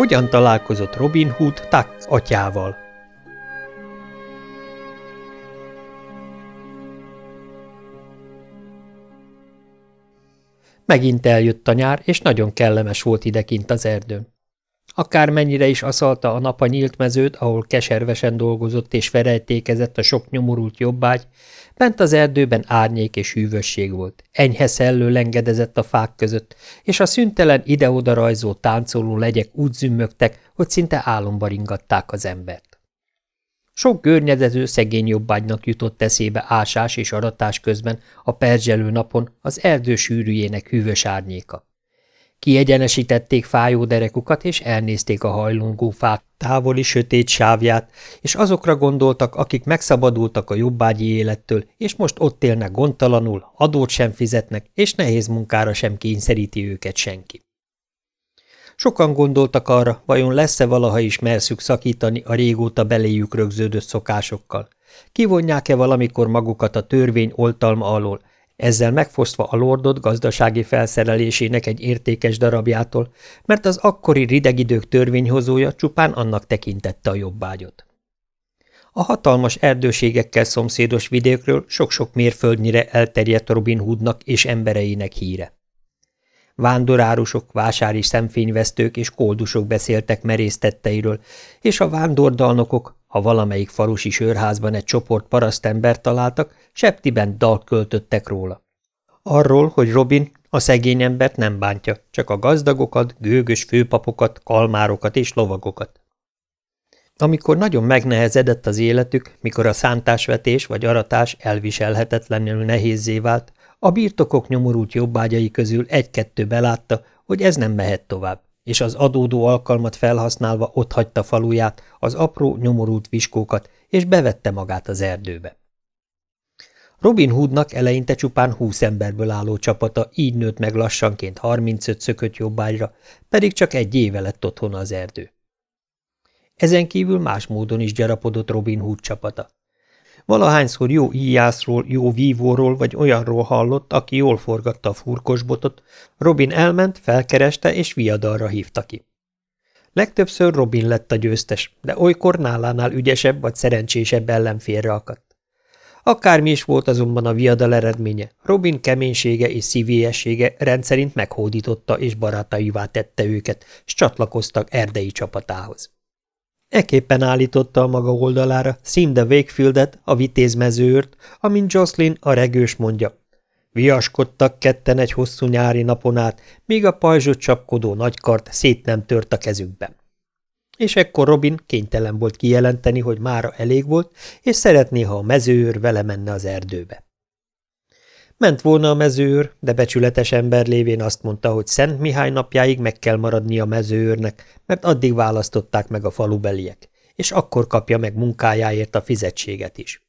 Hogyan találkozott Robin Hood Tuck atyával? Megint eljött a nyár, és nagyon kellemes volt idekint az erdőn. Akármennyire is aszalta a nap a nyílt mezőt, ahol keservesen dolgozott és ferejtékezett a sok nyomorult jobbágy, bent az erdőben árnyék és hűvösség volt. Enyhe szellő lengedezett a fák között, és a szüntelen ide-oda rajzó táncoló legyek úgy zümmögtek, hogy szinte álomba ringatták az embert. Sok görnyedező szegény jobbágynak jutott eszébe ásás és aratás közben a perzselő napon az erdő sűrűjének hűvös árnyéka. Kiegyenesítették fájó derekukat, és elnézték a hajlongó fák távoli sötét sávját, és azokra gondoltak, akik megszabadultak a jobbágyi élettől, és most ott élnek gondtalanul, adót sem fizetnek, és nehéz munkára sem kényszeríti őket senki. Sokan gondoltak arra, vajon lesz-e valaha is merszük szakítani a régóta beléjük rögződött szokásokkal. Kivonják-e valamikor magukat a törvény oltalma alól, ezzel megfosztva a lordot gazdasági felszerelésének egy értékes darabjától, mert az akkori ridegidők törvényhozója csupán annak tekintette a jobbágyot. A hatalmas erdőségekkel szomszédos vidékről sok-sok mérföldnyire elterjedt Robin Hoodnak és embereinek híre. Vándorárusok, vásári szemfényvesztők és koldusok beszéltek merésztetteiről, és a vándordalnokok, ha valamelyik falusi sörházban egy csoport parasztember találtak, septiben dalt költöttek róla. Arról, hogy Robin a szegény embert nem bántja, csak a gazdagokat, gőgös főpapokat, kalmárokat és lovagokat. Amikor nagyon megnehezedett az életük, mikor a szántásvetés vagy aratás elviselhetetlenül nehézzé vált, a birtokok nyomorult jobbágyai közül egy-kettő belátta, hogy ez nem mehet tovább, és az adódó alkalmat felhasználva otthagyta faluját, az apró, nyomorult viskókat, és bevette magát az erdőbe. Robin Hoodnak eleinte csupán húsz emberből álló csapata így nőtt meg lassanként 35 szökött jobbágyra, pedig csak egy éve lett otthon az erdő. Ezen kívül más módon is gyarapodott Robin Hood csapata. Valahányszor jó íjászról, jó vívóról vagy olyanról hallott, aki jól forgatta a furkosbotot, Robin elment, felkereste és viadalra hívta ki. Legtöbbször Robin lett a győztes, de olykor nálánál ügyesebb vagy szerencsésebb ellenfélre akadt. Akármi is volt azonban a viadal eredménye, Robin keménysége és szívélyessége rendszerint meghódította és barátaivá tette őket, s csatlakoztak erdei csapatához. Eképpen állította a maga oldalára Cinda Wakefieldet, a vitézmezőrt, amint Jocelyn a regős mondja. Viaskodtak ketten egy hosszú nyári napon át, míg a pajzsot csapkodó nagykart szét nem tört a kezükben. És ekkor Robin kénytelen volt kijelenteni, hogy mára elég volt, és szeretné, ha a mezőőr vele menne az erdőbe. Ment volna a mezőőr, de becsületes ember lévén azt mondta, hogy Szent Mihály napjáig meg kell maradni a mezőőrnek, mert addig választották meg a falubeliek, és akkor kapja meg munkájáért a fizetséget is.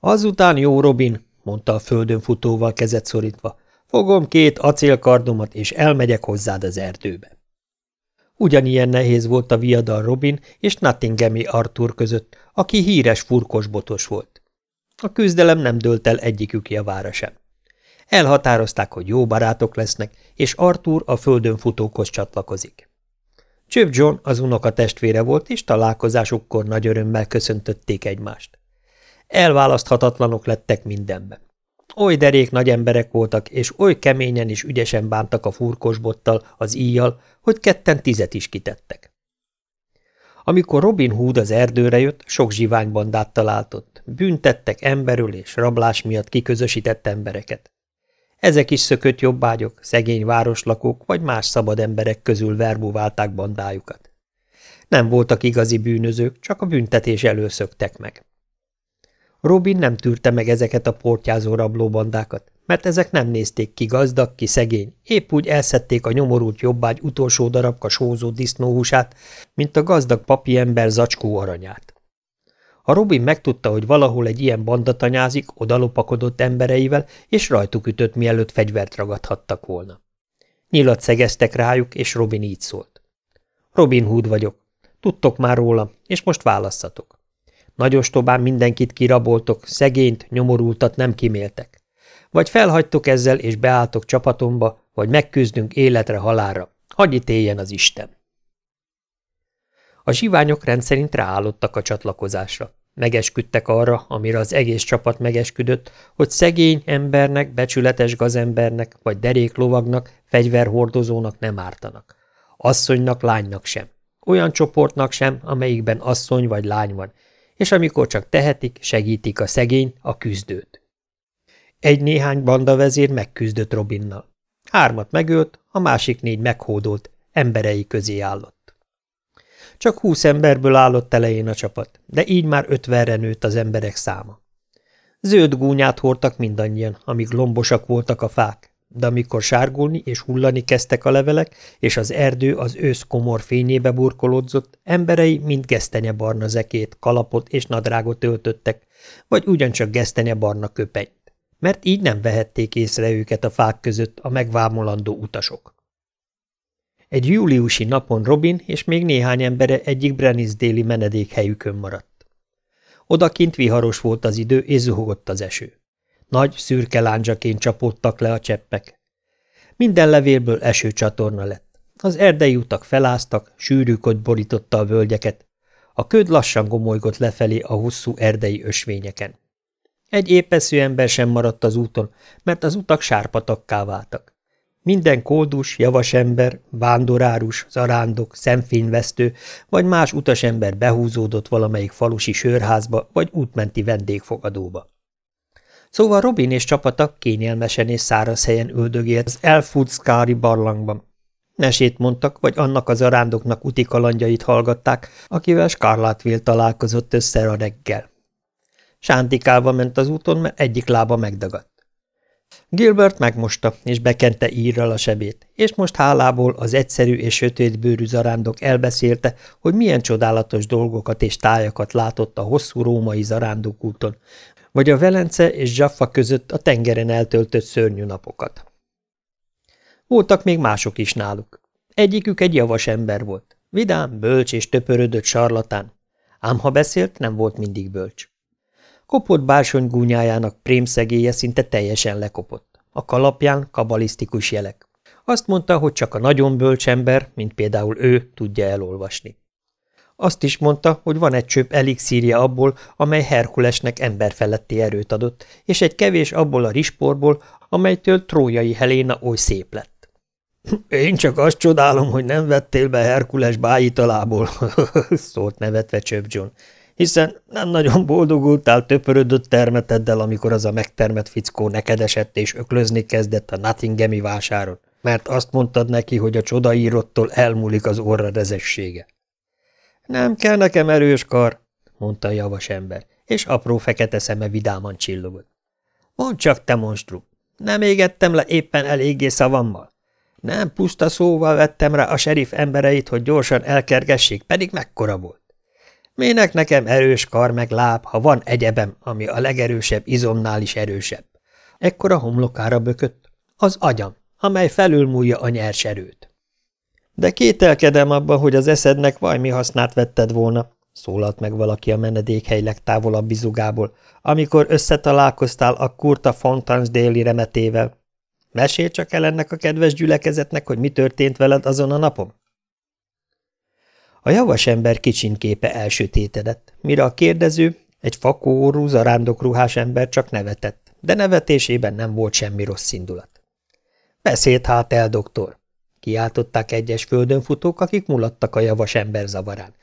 Azután jó, Robin, mondta a földön futóval kezet szorítva, fogom két acélkardomat, és elmegyek hozzád az erdőbe. Ugyanilyen nehéz volt a viadal Robin és Nottinghami Arthur között, aki híres furkosbotos volt. A küzdelem nem dőlt el egyikük javára sem. Elhatározták, hogy jó barátok lesznek, és Arthur a földön futókhoz csatlakozik. Csöv John az unoka testvére volt, és találkozásukkor nagy örömmel köszöntötték egymást. Elválaszthatatlanok lettek mindenben. Oly derék nagy emberek voltak, és oly keményen és ügyesen bántak a furkosbottal, az íjjal, hogy ketten tizet is kitettek. Amikor Robin Hood az erdőre jött, sok zsiványbandát találtott, büntettek emberül és rablás miatt kiközösített embereket. Ezek is szökött jobbágyok, szegény városlakók vagy más szabad emberek közül verbuválták bandájukat. Nem voltak igazi bűnözők, csak a büntetés előszöktek meg. Robin nem tűrte meg ezeket a portyázó rablóbandákat, mert ezek nem nézték ki gazdag, ki szegény, épp úgy elszedték a nyomorult jobbágy utolsó darabka sózó disznóhúsát, mint a gazdag papi ember zacskó aranyát. Ha Robin megtudta, hogy valahol egy ilyen banda tanyázik, odalopakodott embereivel, és rajtuk ütött, mielőtt fegyvert ragadhattak volna. Nyilat szegeztek rájuk, és Robin így szólt. Robin Hood vagyok. Tudtok már róla, és most válasszatok. Nagy ostobán mindenkit kiraboltok, szegényt, nyomorultat nem kiméltek. Vagy felhagytok ezzel, és beálltok csapatomba, vagy megküzdünk életre halálra. Hagy éljen az Isten! A zsiványok rendszerint ráállottak a csatlakozásra. Megesküdtek arra, amire az egész csapat megesküdött, hogy szegény embernek, becsületes gazembernek vagy derék lovagnak, fegyverhordozónak nem ártanak. Asszonynak, lánynak sem. Olyan csoportnak sem, amelyikben asszony vagy lány van, és amikor csak tehetik, segítik a szegény, a küzdőt. Egy-néhány bandavezér megküzdött Robinnal. Hármat megölt, a másik négy meghódolt, emberei közé állott. Csak húsz emberből állott elején a csapat, de így már ötvenre nőtt az emberek száma. Zöld gúnyát hordtak mindannyian, amíg lombosak voltak a fák, de amikor sárgulni és hullani kezdtek a levelek, és az erdő az ősz komor fényébe burkolódzott, emberei mind gesztenye barna zekét, kalapot és nadrágot öltöttek, vagy ugyancsak gesztenye barna köpenyt, mert így nem vehették észre őket a fák között a megvámolandó utasok. Egy júliusi napon Robin és még néhány embere egyik déli menedékhelyükön maradt. Odakint viharos volt az idő, és zuhogott az eső. Nagy, szürke lándzsaként csapódtak le a cseppek. Minden levélből esőcsatorna lett. Az erdei utak feláztak, sűrű kod borította a völgyeket. A köd lassan gomolygott lefelé a hosszú erdei ösvényeken. Egy épeszű ember sem maradt az úton, mert az utak sárpatakká váltak. Minden kódus, javasember, vándorárus, zarándok, szemfényvesztő vagy más utasember behúzódott valamelyik falusi sörházba vagy útmenti vendégfogadóba. Szóval Robin és csapata kényelmesen és száraz helyen üldögélt az Elfudszkári barlangban. Mesét mondtak, vagy annak az arándoknak úti kalandjait hallgatták, akivel Scarlatville találkozott össze a reggel. Sántikálva ment az úton, mert egyik lába megdagadt. Gilbert megmosta, és bekente írral a sebét, és most hálából az egyszerű és sötétbőrű zarándok elbeszélte, hogy milyen csodálatos dolgokat és tájakat látott a hosszú római zarándokúton, vagy a Velence és Jaffa között a tengeren eltöltött szörnyű napokat. Voltak még mások is náluk. Egyikük egy javas ember volt. Vidám, bölcs és töpörödött sarlatán. Ám ha beszélt, nem volt mindig bölcs. Kopott bársony gúnyájának prémszegélye szinte teljesen lekopott. A kalapján kabalisztikus jelek. Azt mondta, hogy csak a nagyon bölcs ember, mint például ő, tudja elolvasni. Azt is mondta, hogy van egy csöp elixírja abból, amely Herkulesnek emberfeletti erőt adott, és egy kevés abból a risporból, amelytől trójai Heléna oly szép lett. Én csak azt csodálom, hogy nem vettél be Herkules bájitalából, szólt nevetve Csöp John, hiszen nem nagyon boldogultál töpörödött termeteddel, amikor az a megtermett fickó neked esett és öklözni kezdett a Nottinghami vásáron, mert azt mondtad neki, hogy a csodaírottól elmúlik az orra rezessége. Nem kell nekem erős kar, mondta a javas ember, és apró fekete szeme vidáman csillogott. Mondd csak, te monstrum, nem égettem le éppen eléggé szavammal? Nem puszta szóval vettem rá a serif embereit, hogy gyorsan elkergessék, pedig mekkora volt. Minek nekem erős kar meg láb, ha van egyebem, ami a legerősebb izomnál is erősebb? Ekkor a homlokára bökött. Az agyam, amely felülmúlja a nyers erőt. De kételkedem abban, hogy az eszednek valami hasznát vetted volna, szólalt meg valaki a menedékhely legtávolabb bizugából, amikor összetalálkoztál a Kurta Fontans déli remetével. Mesél csak el ennek a kedves gyülekezetnek, hogy mi történt veled azon a napon? A javas ember kicsinképe elsötétedett, mire a kérdező, egy fakórú, zarándokruhás ember csak nevetett, de nevetésében nem volt semmi rossz indulat. Beszélt hát el, doktor! kiáltották egyes földönfutók, akik mulattak a javas ember zavarán.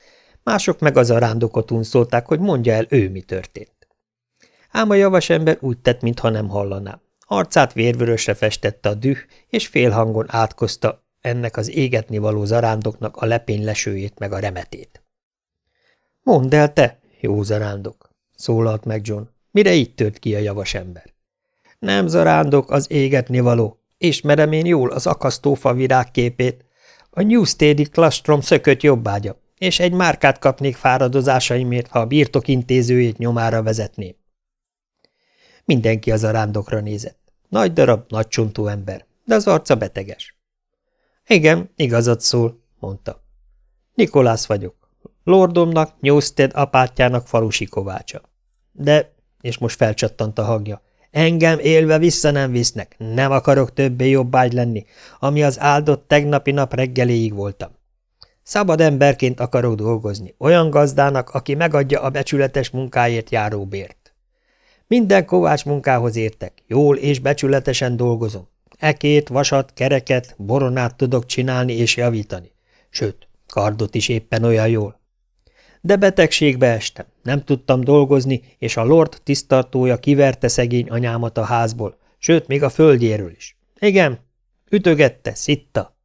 Mások meg az arándokot unszolták, hogy mondja el ő, mi történt. Ám a javas ember úgy tett, mintha nem hallaná. Arcát vérvörösre festette a düh, és félhangon átkozta ennek az égetni való zarándoknak a lepény lesőjét meg a remetét. – Mondd el te, jó zarándok! – szólalt meg John. Mire így tört ki a javas ember? – Nem zarándok, az égetni való, Ismerem én jól az akasztófa virágképét. A Newstedi klastrom szökött jobbágya, és egy márkát kapnék fáradozásaimért, ha a birtok intézőjét nyomára vezetném. Mindenki az arándokra nézett. Nagy darab, nagy csontú ember, de az arca beteges. Igen, igazat szól, mondta. Nikolász vagyok. Lordomnak, Newsted apátjának falusi kovácsa. De, és most felcsattant a hangja, Engem élve vissza nem visznek, nem akarok többé jobbágy lenni, ami az áldott tegnapi nap reggeléig voltam. Szabad emberként akarok dolgozni, olyan gazdának, aki megadja a becsületes munkáért járó bért. Minden kovács munkához értek, jól és becsületesen dolgozom. Ekét, vasat, kereket, boronát tudok csinálni és javítani. Sőt, kardot is éppen olyan jól. De betegségbe estem, nem tudtam dolgozni, és a lord tisztartója kiverte szegény anyámat a házból, sőt, még a földjéről is. Igen, ütögette, szitta.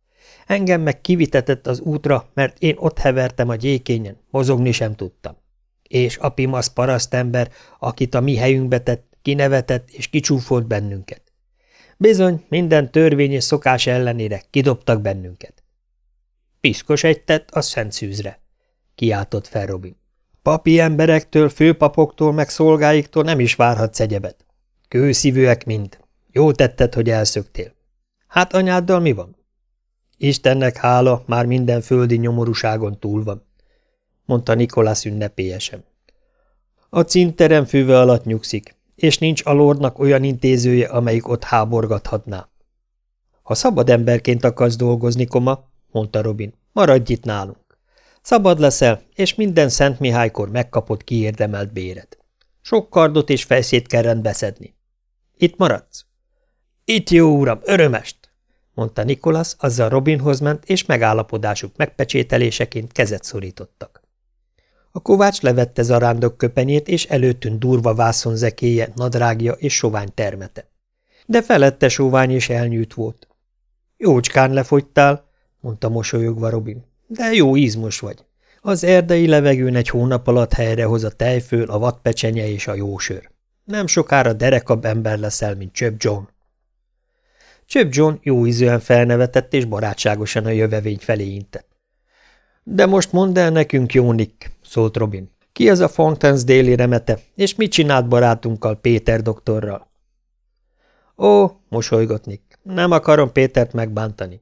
Engem meg kivitetett az útra, mert én ott hevertem a gyékényen, mozogni sem tudtam. És a pimasz parasztember, akit a mi helyünkbe tett, kinevetett és kicsúfolt bennünket. Bizony, minden törvény és szokás ellenére kidobtak bennünket. Piszkos egy tett, az szent szűzre, kiáltott fel Robin. Papi emberektől, főpapoktól, meg szolgáiktól nem is várhatsz egyebet. Kőszívűek mind. Jól tetted, hogy elszöktél. Hát anyáddal mi van? Istennek hála, már minden földi nyomorúságon túl van, mondta Nikolász ünnepélyesen. A cinterem főve alatt nyugszik, és nincs a lordnak olyan intézője, amelyik ott háborgathatná. Ha szabad emberként akarsz dolgozni, koma, mondta Robin, maradj itt nálunk. Szabad leszel, és minden Szent Mihálykor megkapod kiérdemelt béret. Sok kardot és fejszét kell rendbeszedni. Itt maradsz? Itt jó uram, örömest! mondta Nikolas, azzal Robinhoz ment, és megállapodásuk megpecsételéseként kezet szorítottak. A kovács levette zarándok köpenyét, és előttünk durva vászonzekéje, nadrágja és sovány termete. De felette sovány és elnyűt volt. Jócskán lefogytál, mondta mosolyogva Robin, de jó ízmos vagy. Az erdei levegőn egy hónap alatt helyrehoz a tejföl, a vadpecsenye és a jósör. Nem sokára derekabb ember leszel, mint Csöp John. Csöp John jó ízűen felnevetett és barátságosan a jövevény felé intett. De most mondd el nekünk, jó Nick, szólt Robin. Ki ez a Fontans déli remete, és mit csinált barátunkkal, Péter doktorral? Ó, mosolygott Nick, nem akarom Pétert megbántani.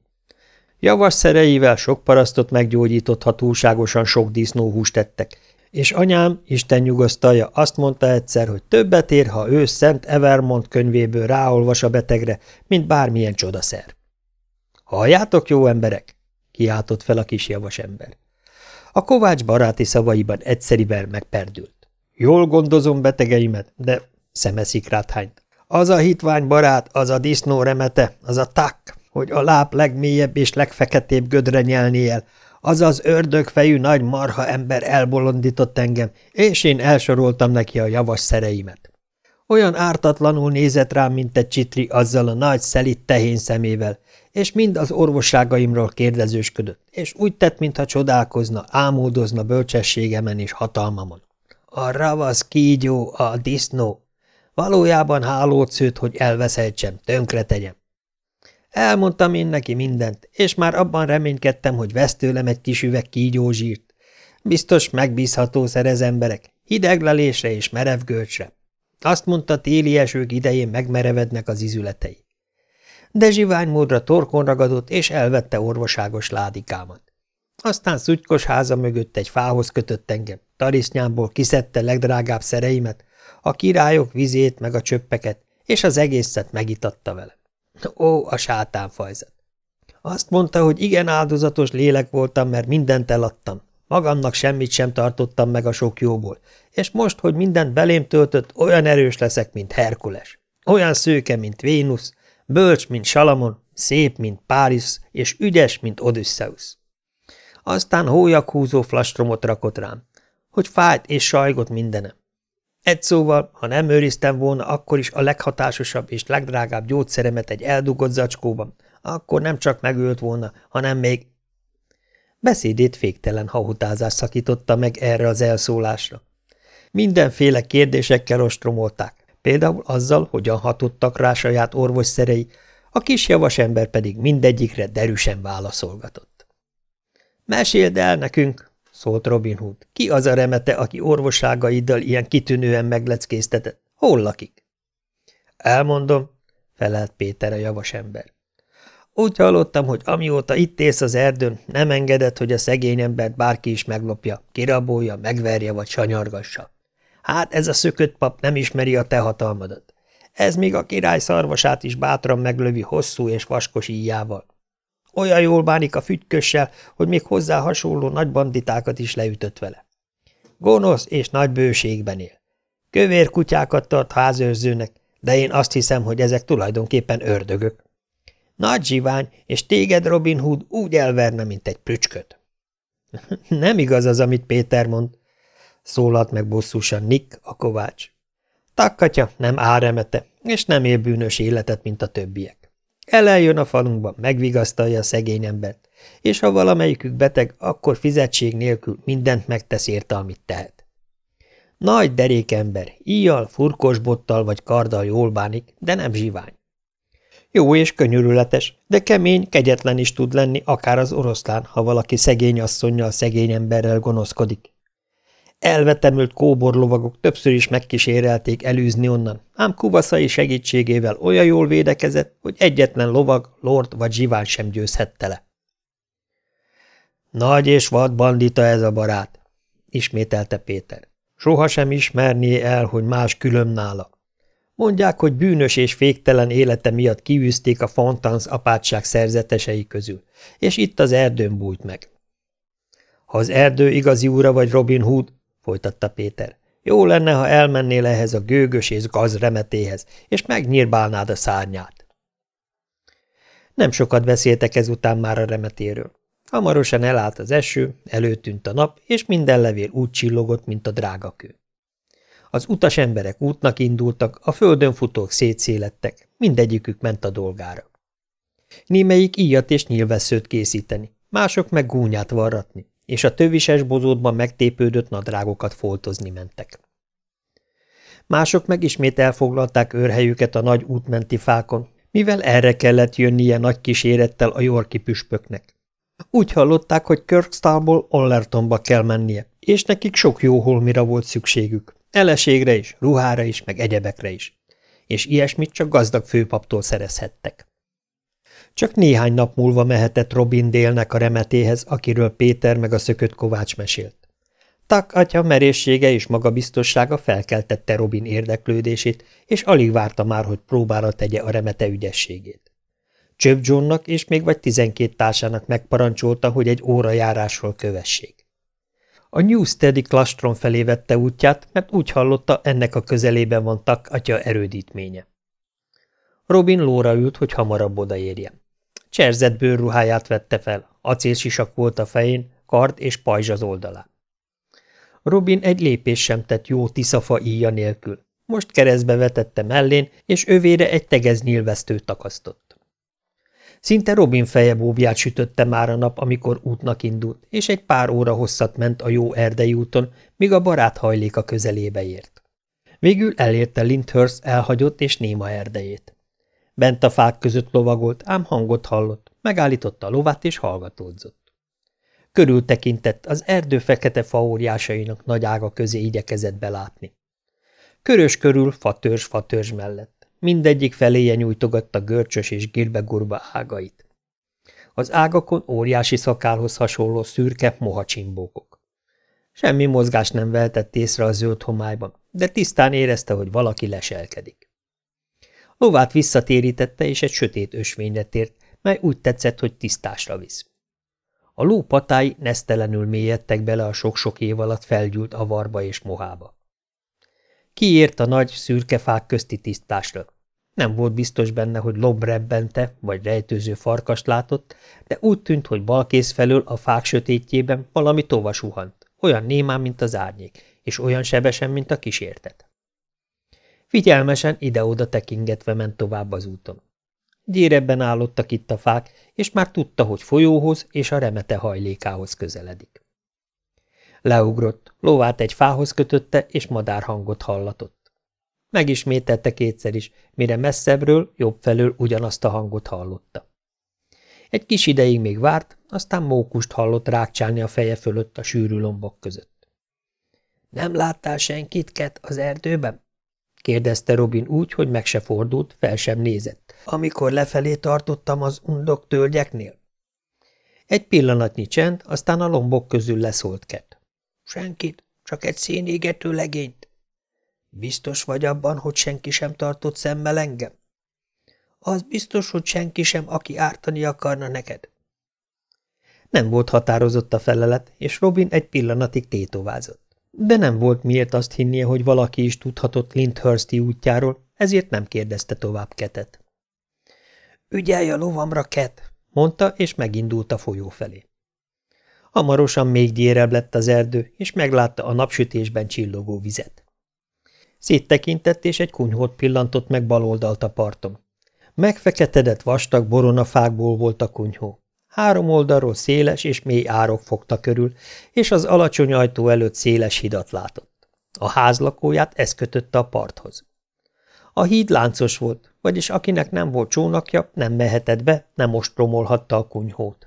Javas szereivel sok parasztot meggyógyított, ha túlságosan sok disznóhúst tettek, és anyám, Isten nyugosztalja, azt mondta egyszer, hogy többet ér, ha ő Szent Evermont könyvéből ráolvas a betegre, mint bármilyen csodaszer. Halljátok, jó emberek? Kiáltott fel a kis javas ember. A kovács baráti szavaiban egyszerivel megperdült. Jól gondozom betegeimet, de szemeszikrát hányt. Az a hitvány barát, az a disznó remete, az a tak, hogy a láb legmélyebb és legfeketébb gödre nyelni el, az az ördögfejű nagy marha ember elbolondított engem, és én elsoroltam neki a javas szereimet. Olyan ártatlanul nézett rám, mint egy csitri azzal a nagy szelit tehén szemével, és mind az orvosságaimról kérdezősködött, és úgy tett, mintha csodálkozna, ámódozna bölcsességemen és hatalmamon. A ravasz kígyó, a disznó. Valójában hálót szőtt, hogy elveszeltsem, tönkre tegyem. Elmondtam én neki mindent, és már abban reménykedtem, hogy vesz tőlem egy kis üveg kígyózsírt. Biztos megbízható szerez emberek, hideglelésre és merev görcsre. Azt mondta, téli esők idején megmerevednek az izületei. De zsiványmódra torkon ragadott, és elvette orvoságos ládikámat. Aztán szutykos háza mögött egy fához kötött engem, tarisznyámból kiszedte legdrágább szereimet, a királyok vizét meg a csöppeket, és az egészet megitatta vele. Ó, a sátánfajzat! Azt mondta, hogy igen áldozatos lélek voltam, mert mindent eladtam. Magamnak semmit sem tartottam meg a sok jóból, és most, hogy mindent belém töltött, olyan erős leszek, mint Herkules. Olyan szőke, mint Vénusz, bölcs, mint Salamon, szép, mint Párizs, és ügyes, mint Odysseus. Aztán húzó flastromot rakott rám, hogy fájt és sajgott mindenem. Egy szóval, ha nem őriztem volna akkor is a leghatásosabb és legdrágább gyógyszeremet egy eldugott zacskóban, akkor nem csak megölt volna, hanem még... Beszédét féktelen hahutázás szakította meg erre az elszólásra. Mindenféle kérdésekkel ostromolták, például azzal, hogyan hatottak rá saját orvosszerei, a kis javas ember pedig mindegyikre derűsen válaszolgatott. – Meséld el nekünk, szólt Robin Hood. Ki az a remete, aki orvosságaiddal ilyen kitűnően megleckéztetett? Hol lakik? Elmondom, felelt Péter a javas ember. Úgy hallottam, hogy amióta itt élsz az erdőn, nem engedett, hogy a szegény embert bárki is meglopja, kirabolja, megverje vagy sanyargassa. Hát ez a szökött pap nem ismeri a te hatalmadat. Ez még a király szarvasát is bátran meglövi hosszú és vaskos íjával. Olyan jól bánik a fügykössel, hogy még hozzá hasonló nagy banditákat is leütött vele. Gonosz és nagy bőségben él. Kövér kutyákat tart házőrzőnek, de én azt hiszem, hogy ezek tulajdonképpen ördögök. Nagy zsivány, és téged, Robin Hood, úgy elverne, mint egy prücsköt. Nem igaz az, amit Péter mond, szólalt meg bosszúsan Nick, a kovács. Takkatya nem áremete, és nem él bűnös életet, mint a többiek. Eleljön a falunkba, megvigasztalja a szegény embert, és ha valamelyikük beteg, akkor fizetség nélkül mindent megtesz érte, amit tehet. Nagy derék ember, íjjal, furkos bottal vagy karddal jól bánik, de nem zsivány. Jó és könyörületes, de kemény, kegyetlen is tud lenni, akár az oroszlán, ha valaki szegény asszonynal, szegény emberrel gonoszkodik. Elvetemült kóborlovagok többször is megkísérelték elűzni onnan, ám kuvaszai segítségével olyan jól védekezett, hogy egyetlen lovag, lord vagy zsivány sem győzhette le. Nagy és vad bandita ez a barát, ismételte Péter. Soha sem ismerné el, hogy más külön nála. Mondják, hogy bűnös és féktelen élete miatt kiűzték a Fontans apátság szerzetesei közül, és itt az erdőn bújt meg. Ha az erdő igazi úra vagy Robin Hood, folytatta Péter, jó lenne, ha elmennél ehhez a gőgös és gaz remetéhez, és megnyírbálnád a szárnyát. Nem sokat beszéltek ezután már a remetéről. Hamarosan elállt az eső, előtűnt a nap, és minden levél úgy csillogott, mint a drágakő. Az utas emberek útnak indultak, a földön futók szétszélettek, mindegyikük ment a dolgára. Némelyik íjat és nyilvesszőt készíteni, mások meg gúnyát varratni, és a tövises bozótban megtépődött nadrágokat foltozni mentek. Mások meg ismét elfoglalták őrhelyüket a nagy útmenti fákon, mivel erre kellett jönnie nagy kísérettel a Yorki püspöknek. Úgy hallották, hogy Kirkstallból Ollertonba kell mennie, és nekik sok jó holmira volt szükségük. Eleségre is, ruhára is, meg egyebekre is. És ilyesmit csak gazdag főpaptól szerezhettek. Csak néhány nap múlva mehetett Robin délnek a remetéhez, akiről Péter meg a szökött kovács mesélt. Tak atya merészsége és magabiztossága felkeltette Robin érdeklődését, és alig várta már, hogy próbára tegye a remete ügyességét. Csöp Johnnak és még vagy tizenkét társának megparancsolta, hogy egy órajárásról kövessék. A Newsteadi klastron felé vette útját, mert úgy hallotta, ennek a közelében van Tak atya erődítménye. Robin lóra ült, hogy hamarabb odaérjen. Cserzett bőrruháját vette fel, acélsisak volt a fején, kard és pajzs az oldalán. Robin egy lépés sem tett jó tiszafa íja nélkül. Most keresztbe vetette mellén, és övére egy tegez nyilvesztőt takasztott. Szinte Robin feje bóbját sütötte már a nap, amikor útnak indult, és egy pár óra hosszat ment a jó erdei úton, míg a barát hajléka közelébe ért. Végül elérte Lindhurst elhagyott és néma erdejét. Bent a fák között lovagolt, ám hangot hallott, megállította a lovát és hallgatódzott. Körül tekintett, az erdő fekete faóriásainak nagy ága közé igyekezett belátni. Körös körül fatörzs-fatörzs mellett mindegyik feléje nyújtogatta görcsös és girbegurba ágait. Az ágakon óriási szakálhoz hasonló szürke mohacsimbókok. Semmi mozgás nem vehetett észre a zöld homályban, de tisztán érezte, hogy valaki leselkedik. Lovát visszatérítette, és egy sötét ösvényre tért, mely úgy tetszett, hogy tisztásra visz. A ló patái nesztelenül mélyedtek bele a sok-sok év alatt felgyűlt avarba és mohába. Kiért a nagy, szürke fák közti tisztásra. Nem volt biztos benne, hogy lob rebbente vagy rejtőző farkast látott, de úgy tűnt, hogy balkész felől a fák sötétjében valami tova suhant, olyan némán, mint az árnyék, és olyan sebesen, mint a kísértet. Figyelmesen ide-oda tekingetve ment tovább az úton. Gyérebben állottak itt a fák, és már tudta, hogy folyóhoz és a remete hajlékához közeledik. Leugrott, lovát egy fához kötötte, és madárhangot hallatott. Megismételte kétszer is, mire messzebbről, jobb felől ugyanazt a hangot hallotta. Egy kis ideig még várt, aztán mókust hallott rákcsálni a feje fölött a sűrű lombok között. – Nem láttál senkit, Ket, az erdőben? – kérdezte Robin úgy, hogy meg se fordult, fel sem nézett, amikor lefelé tartottam az undok tölgyeknél. Egy pillanatnyi csend, aztán a lombok közül leszólt Ket. – Senkit, csak egy szénégető legényt. Biztos vagy abban, hogy senki sem tartott szemmel engem? Az biztos, hogy senki sem, aki ártani akarna neked. Nem volt határozott a felelet, és Robin egy pillanatig tétovázott. De nem volt miért azt hinnie, hogy valaki is tudhatott Lindhursti útjáról, ezért nem kérdezte tovább Ketet. – Ügyelj a lovamra, Ket! – mondta, és megindult a folyó felé. Hamarosan még gyérebb lett az erdő, és meglátta a napsütésben csillogó vizet. Széttekintett, és egy kunyhót pillantott meg baloldalt a parton. Megfeketedett vastag boronafákból volt a kunyhó. Három oldalról széles és mély árok fogta körül, és az alacsony ajtó előtt széles hidat látott. A ház lakóját ez kötötte a parthoz. A híd láncos volt, vagyis akinek nem volt csónakja, nem mehetett be, nem ostromolhatta a kunyhót.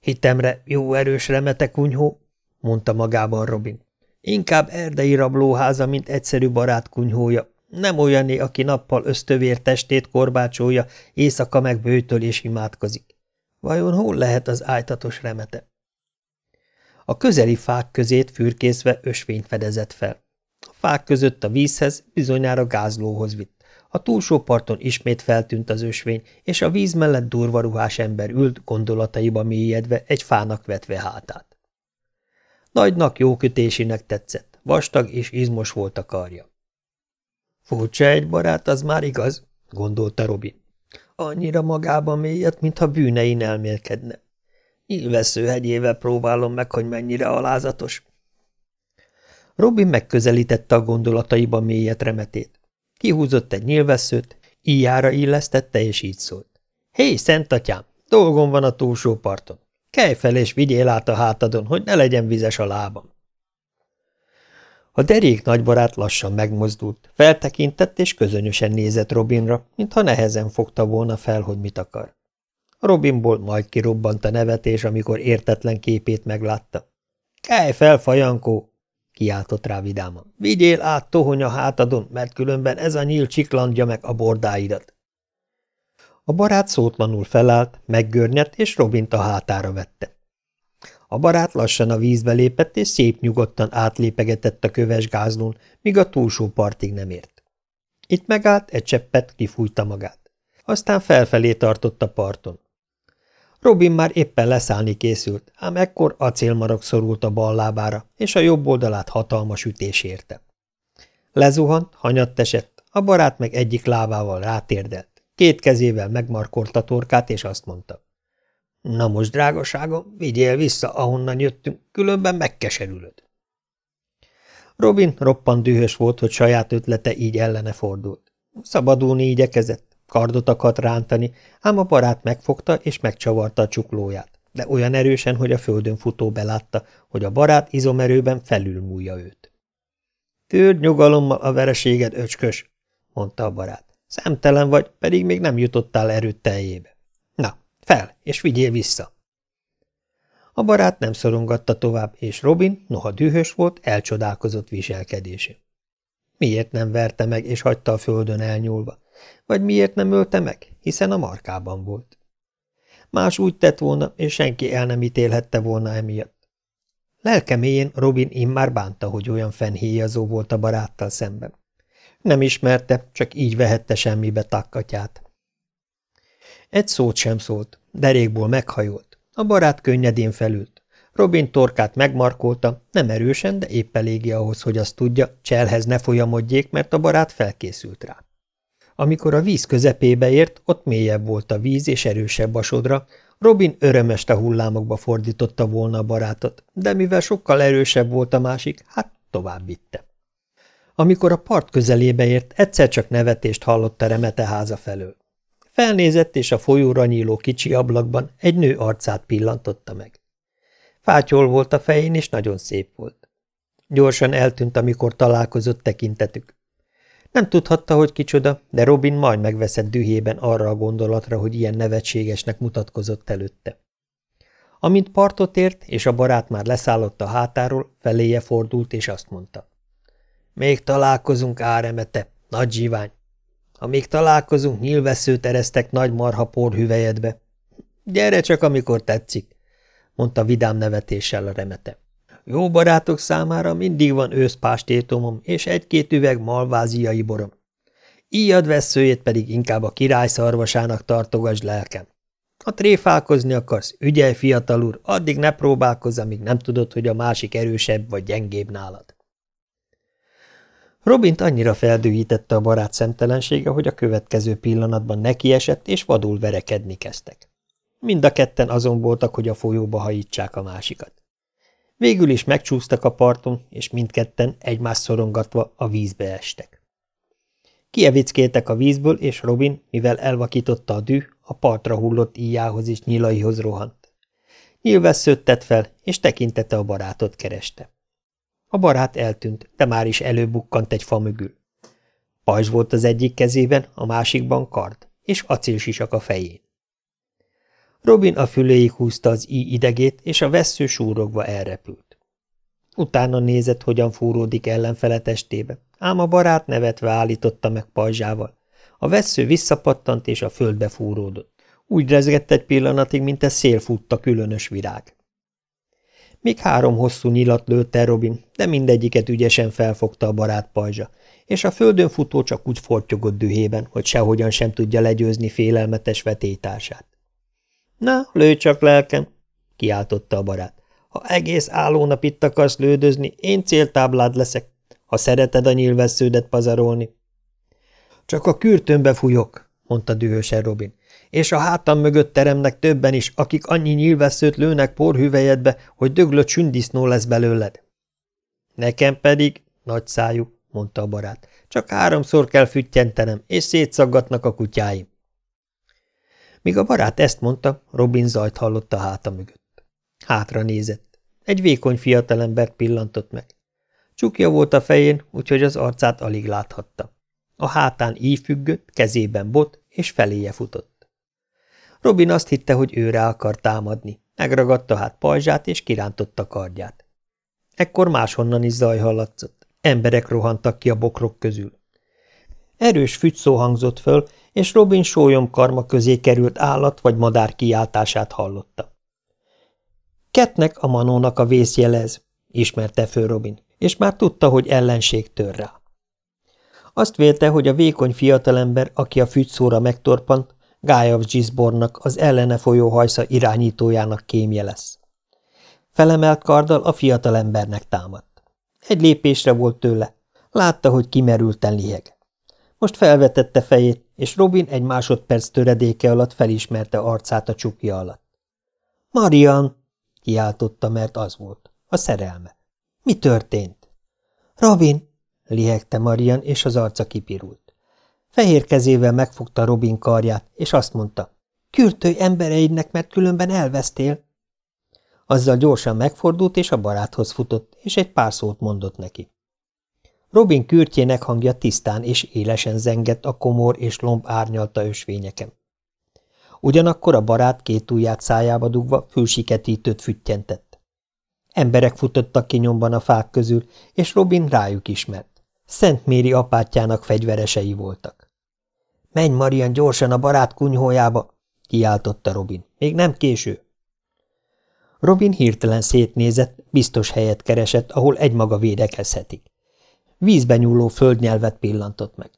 Hitemre jó erős remete kunyhó, mondta magában Robin. Inkább erdei rablóháza, mint egyszerű barát kunyhója. Nem olyané, aki nappal ösztövér testét korbácsolja, éjszaka meg bőtöl és imádkozik. Vajon hol lehet az ájtatos remete? A közeli fák közét fürkészve ösvényt fedezett fel. A fák között a vízhez, bizonyára gázlóhoz vitt. A túlsó parton ismét feltűnt az ösvény, és a víz mellett durva ruhás ember ült, gondolataiba mélyedve, egy fának vetve hátát. Nagynak jókötésének tetszett, vastag és izmos volt a karja. Furcsa egy barát, az már igaz, gondolta Robin. Annyira magában mélyet, mintha bűnein elmélkedne. Nyilvessző hegyével próbálom meg, hogy mennyire alázatos. Robin megközelítette a gondolataiba mélyet remetét. Kihúzott egy nyilvesszőt, íjára illesztette, és így szólt. Hé, szent atyám, dolgom van a túlsó parton. Kelj fel, és vigyél át a hátadon, hogy ne legyen vizes a lábam. A derék nagybarát lassan megmozdult, feltekintett és közönösen nézett Robinra, mintha nehezen fogta volna fel, hogy mit akar. Robinból majd kirobbant a nevetés, amikor értetlen képét meglátta. – Kelj fel, fajankó! – kiáltott rá vidáman. – Vigyél át tohony a hátadon, mert különben ez a nyíl csiklandja meg a bordáidat. A barát szótlanul felállt, meggörnyedt, és Robint a hátára vette. A barát lassan a vízbe lépett, és szép nyugodtan átlépegetett a köves gázlón, míg a túlsó partig nem ért. Itt megállt, egy cseppet kifújta magát. Aztán felfelé tartott a parton. Robin már éppen leszállni készült, ám ekkor acélmarag szorult a bal lábára, és a jobb oldalát hatalmas ütés érte. Lezuhant, hanyatt esett, a barát meg egyik lábával rátérdelt, két kezével megmarkolta torkát, és azt mondta. Na most, drágaságom, vigyél vissza, ahonnan jöttünk, különben megkeserülöd. Robin roppant dühös volt, hogy saját ötlete így ellene fordult. Szabadulni igyekezett, kardot akart rántani, ám a barát megfogta és megcsavarta a csuklóját, de olyan erősen, hogy a földön futó belátta, hogy a barát izomerőben felülmúlja őt. Tőrd nyugalommal a vereséged, öcskös, mondta a barát. Szemtelen vagy, pedig még nem jutottál erőt teljébe. Na, fel, és vigyél vissza! A barát nem szorongatta tovább, és Robin, noha dühös volt, elcsodálkozott viselkedésén. Miért nem verte meg, és hagyta a földön elnyúlva? Vagy miért nem ölte meg, hiszen a markában volt? Más úgy tett volna, és senki el nem ítélhette volna emiatt. Lelkeméjén Robin immár bánta, hogy olyan fenhéjazó volt a baráttal szemben. Nem ismerte, csak így vehette semmibe takkatját. Egy szót sem szólt, derékból meghajolt. A barát könnyedén felült. Robin torkát megmarkolta, nem erősen, de épp eléggé ahhoz, hogy azt tudja, cselhez ne folyamodjék, mert a barát felkészült rá. Amikor a víz közepébe ért, ott mélyebb volt a víz és erősebb a sodra, Robin örömest a hullámokba fordította volna a barátot, de mivel sokkal erősebb volt a másik, hát tovább vitte. Amikor a part közelébe ért, egyszer csak nevetést hallott a remete háza felől. Felnézett, és a folyóra nyíló kicsi ablakban egy nő arcát pillantotta meg. Fátyol volt a fején, és nagyon szép volt. Gyorsan eltűnt, amikor találkozott tekintetük. Nem tudhatta, hogy kicsoda, de Robin majd megveszett dühében arra a gondolatra, hogy ilyen nevetségesnek mutatkozott előtte. Amint partot ért, és a barát már leszállott a hátáról, feléje fordult, és azt mondta. Még találkozunk, áremete, nagy zsivány. Ha még találkozunk, nyilvesszőt eresztek nagy marha porhüvelyedbe. Gyere csak, amikor tetszik, mondta vidám nevetéssel a remete. Jó barátok számára mindig van őszpástétomom és egy-két üveg malváziai borom. Íjad veszőjét pedig inkább a király szarvasának tartogasd lelkem. Ha tréfálkozni akarsz, ügyelj, fiatal úr, addig ne próbálkozz, amíg nem tudod, hogy a másik erősebb vagy gyengébb nálad. Robint annyira feldühítette a barát szemtelensége, hogy a következő pillanatban nekiesett, és vadul verekedni kezdtek. Mind a ketten azon voltak, hogy a folyóba hajítsák a másikat. Végül is megcsúsztak a parton, és mindketten egymást szorongatva a vízbe estek. Kievickéltek a vízből, és Robin, mivel elvakította a dű, a partra hullott íjához és nyilaihoz rohant. Nyilvesszőt tett fel, és tekintete a barátot kereste. A barát eltűnt, de már is előbukkant egy fa mögül. Pajzs volt az egyik kezében, a másikban kard, és acélsisak a fején. Robin a füléig húzta az íj idegét, és a vessző súrogva elrepült. Utána nézett, hogyan fúródik ellenfele testébe, ám a barát nevetve állította meg pajzsával. A vessző visszapattant, és a földbe fúródott. Úgy rezgett egy pillanatig, mint egy szélfutta különös virág. Még három hosszú nyilat lőtte Robin, de mindegyiket ügyesen felfogta a barát pajzsa, és a földön futó csak úgy fortyogott dühében, hogy sehogyan sem tudja legyőzni félelmetes vetétársát. Na, lőj csak, lelkem! kiáltotta a barát. Ha egész állónap itt akarsz lődözni, én céltáblád leszek, ha szereted a nyilvessződet pazarolni. Csak a kürtönbe fújok, mondta dühösen Robin, és a hátam mögött teremnek többen is, akik annyi nyilvesszőt lőnek porhüvejedbe, hogy döglött sündisznó lesz belőled. Nekem pedig, nagy szájú, mondta a barát, csak háromszor kell füttyentenem, és szétszaggatnak a kutyáim. Míg a barát ezt mondta, Robin zajt hallott a háta mögött. Hátra nézett. Egy vékony fiatalembert pillantott meg. Csukja volt a fején, úgyhogy az arcát alig láthatta. A hátán így függött, kezében bot, és feléje futott. Robin azt hitte, hogy őre akar támadni. Megragadta hát pajzsát, és kirántotta kardját. Ekkor máshonnan is zaj hallatszott. Emberek rohantak ki a bokrok közül. Erős fügyszó hangzott föl, és Robin sólyom karma közé került állat vagy madár kiáltását hallotta. Ketnek a manónak a vészjelez, ismerte föl Robin, és már tudta, hogy ellenség tör rá. Azt vélte, hogy a vékony fiatalember, aki a fügyszóra megtorpant, Gájav Gisbornak, az ellene folyó hajsza irányítójának kémje lesz. Felemelt karddal a fiatalembernek támadt. Egy lépésre volt tőle. Látta, hogy kimerülten liheg. Most felvetette fejét, és Robin egy másodperc töredéke alatt felismerte arcát a csukja alatt. – Marian! – kiáltotta, mert az volt. A szerelme. – Mi történt? – Robin! – lihegte Marian, és az arca kipirult. Fehér kezével megfogta Robin karját, és azt mondta. – Kürtölj embereidnek, mert különben elvesztél! Azzal gyorsan megfordult, és a baráthoz futott, és egy pár szót mondott neki. Robin kürtjének hangja tisztán és élesen zengett a komor és lomb árnyalta ösvényeken. Ugyanakkor a barát két ujját szájába dugva fülsiketítőt füttyentett. Emberek futottak ki nyomban a fák közül, és Robin rájuk ismert. Szent Méri apátjának fegyveresei voltak. – Menj, Marian, gyorsan a barát kunyhójába! – kiáltotta Robin. – Még nem késő! Robin hirtelen szétnézett, biztos helyet keresett, ahol egymaga védekezhetik. Vízbe nyúló földnyelvet pillantott meg.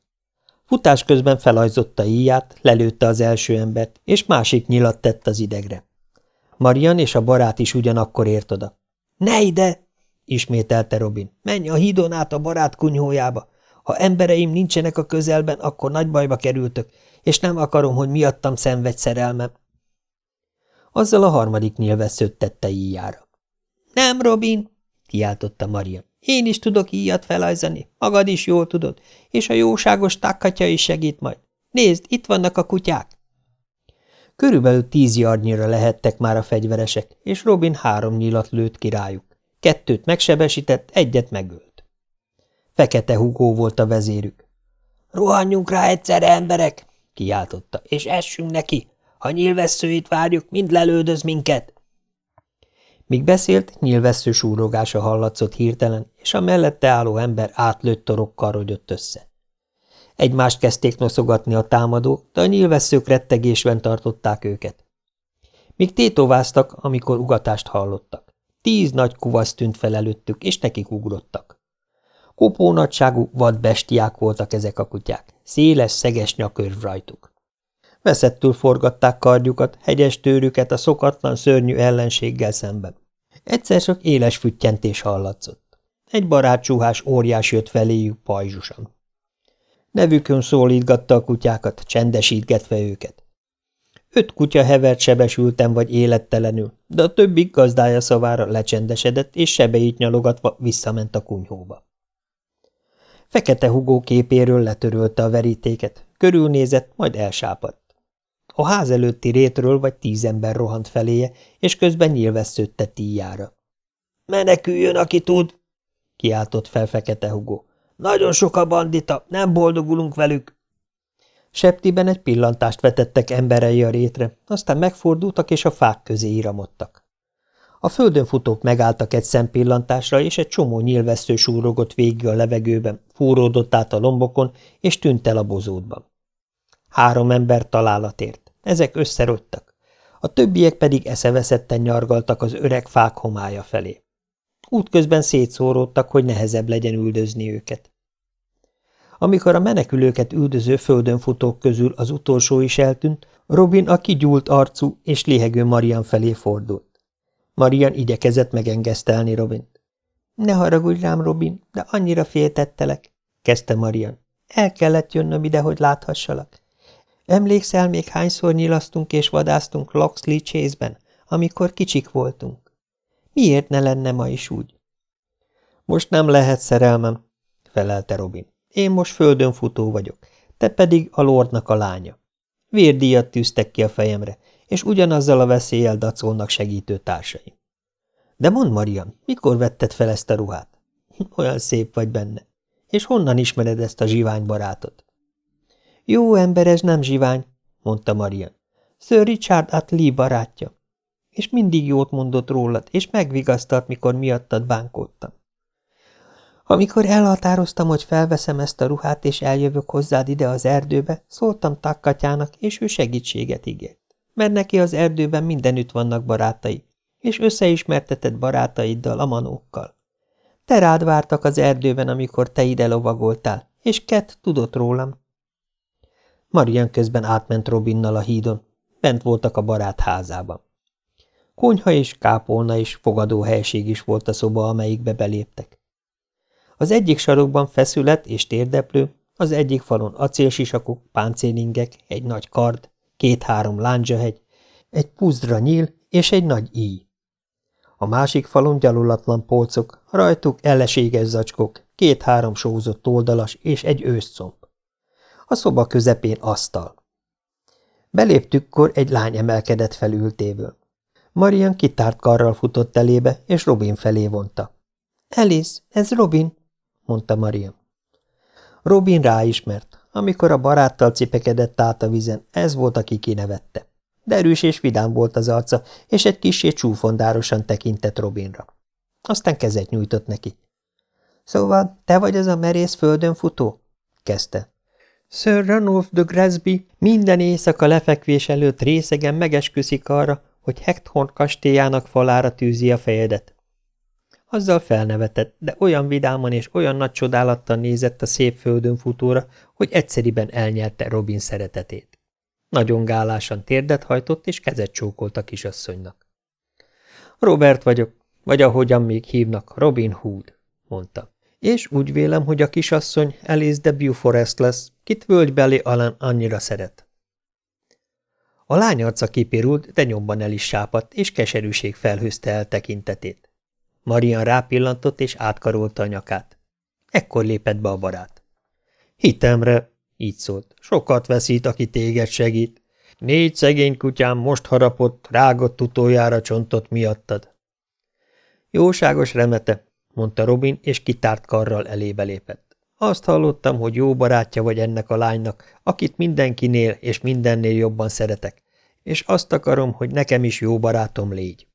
Futás közben felajzotta íját, lelőtte az első embert, és másik nyilat tett az idegre. Marian és a barát is ugyanakkor ért oda. – Ne ide! – ismételte Robin. – Menj a hídon át a barát kunyhójába. Ha embereim nincsenek a közelben, akkor nagy bajba kerültök, és nem akarom, hogy miattam szenvedj szerelmem. Azzal a harmadik nyilvesszőt tette íjára. – Nem, Robin! – kiáltotta Marian. Én is tudok íjat felajzani, magad is jól tudod, és a jóságos takkatya is segít majd. Nézd, itt vannak a kutyák! Körülbelül tíz jarnyira lehettek már a fegyveresek, és Robin három nyilat lőtt ki rájuk. Kettőt megsebesített, egyet megölt. Fekete hugó volt a vezérük. – Rohanjunk rá egyszerre, emberek! – kiáltotta, – és essünk neki! Ha nyilvesszőit várjuk, mind lelődöz minket! Míg beszélt, nyilvessző súrogása hallatszott hirtelen, és a mellette álló ember átlőtt torokkal rogyott össze. Egymást kezdték noszogatni a támadók, de a nyilvesszők rettegésben tartották őket. Míg tétováztak, amikor ugatást hallottak. Tíz nagy kuvasz tűnt fel előttük, és nekik ugrottak. Kopó nagyságú vad bestiák voltak ezek a kutyák, széles, szeges nyakörv rajtuk. Veszettül forgatták kardjukat, hegyes tőrüket a szokatlan szörnyű ellenséggel szemben. Egyszer csak éles füttyentés hallatszott. Egy barátcsúhás óriás jött feléjük pajzsusan. Nevükön szólítgatta a kutyákat, csendesítgetve őket. Öt kutya hevert sebesülten vagy élettelenül, de a többi gazdája szavára lecsendesedett, és sebeit nyalogatva visszament a kunyhóba. Fekete hugó képéről letörölte a verítéket, körülnézett, majd elsápadt. A ház előtti rétről vagy tíz ember rohant feléje, és közben nyilvessződte tíjára. – Meneküljön, aki tud! – kiáltott fel Fekete hugó. – Nagyon sok a bandita, nem boldogulunk velük! Septiben egy pillantást vetettek emberei a rétre, aztán megfordultak és a fák közé iramodtak. A földön futók megálltak egy szempillantásra, és egy csomó nyilvessző súrogott végig a levegőben, fúródott át a lombokon, és tűnt el a bozótban. Három ember találat ért. Ezek összerogytak. A többiek pedig eszeveszetten nyargaltak az öreg fák homája felé. Útközben szétszóródtak, hogy nehezebb legyen üldözni őket. Amikor a menekülőket üldöző földön futók közül az utolsó is eltűnt, Robin a kigyúlt arcú és léhegő Marian felé fordult. Marian igyekezett megengesztelni Robint. – Ne haragudj rám, Robin, de annyira féltettelek – kezdte Marian. – El kellett jönnöm ide, hogy láthassalak. Emlékszel még hányszor nyilasztunk és vadáztunk Loxley Chase-ben, amikor kicsik voltunk? Miért ne lenne ma is úgy? – Most nem lehet szerelmem – felelte Robin. Én most földön futó vagyok, te pedig a lordnak a lánya. Vérdíjat tűztek ki a fejemre, és ugyanazzal a veszéllyel dacolnak segítő társaim. De mondd, Marian, mikor vetted fel ezt a ruhát? Olyan szép vagy benne. És honnan ismered ezt a zsivány barátot? Jó ember, ez nem zsivány, mondta Marian. Sir Richard Atlee barátja. És mindig jót mondott rólad, és megvigasztalt, mikor miattad bánkódtam. Amikor elhatároztam, hogy felveszem ezt a ruhát, és eljövök hozzád ide az erdőbe, szóltam takkatyának, és ő segítséget ígért. Mert neki az erdőben mindenütt vannak barátai, és összeismertetett barátaiddal, a manókkal. Te rád vártak az erdőben, amikor te ide lovagoltál, és Ket tudott rólam. Marian közben átment Robinnal a hídon, bent voltak a barát házában. Konyha és kápolna és fogadóhelység is volt a szoba, amelyikbe beléptek. Az egyik sarokban feszület és térdeplő, az egyik falon acélsisakok, páncélingek, egy nagy kard, két-három lándzsahegy, egy puzdra nyíl és egy nagy íj. A másik falon gyalulatlan polcok, rajtuk elleséges zacskok, két-három sózott oldalas és egy őszcomb. A szoba közepén asztal. Beléptükkor egy lány emelkedett fel ültévől. Marian kitárt karral futott elébe, és Robin felé vonta. – Alice, ez Robin! mondta Mariam. Robin ráismert. Amikor a baráttal cipekedett át a vizen, ez volt, aki kinevette. Derűs és vidám volt az arca, és egy kisé csúfondárosan tekintett Robinra. Aztán kezet nyújtott neki. – Szóval te vagy az a merész földön futó? – kezdte. Sir Ranulf de Gresby minden éjszaka lefekvés előtt részegen megesküszik arra, hogy Hecthorn kastélyának falára tűzi a fejedet. Azzal felnevetett, de olyan vidáman és olyan nagy csodálattal nézett a szép földön futóra, hogy egyszeriben elnyerte Robin szeretetét. Nagyon gálásan térdet hajtott, és kezet csókolt a kisasszonynak. Robert vagyok, vagy ahogyan még hívnak, Robin Hood, mondta. És úgy vélem, hogy a kisasszony Alice de Beauforest lesz, kit völgybeli Alan annyira szeret. A lány arca kipirult, de nyomban el is sápadt, és keserűség felhőzte el tekintetét. Marian rápillantott és átkarolta a nyakát. Ekkor lépett be a barát. Hitemre, így szólt, sokat veszít, aki téged segít. Négy szegény kutyám most harapott, rágott utoljára csontot miattad. Jóságos remete, mondta Robin, és kitárt karral elébe lépett. Azt hallottam, hogy jó barátja vagy ennek a lánynak, akit mindenkinél és mindennél jobban szeretek, és azt akarom, hogy nekem is jó barátom légy.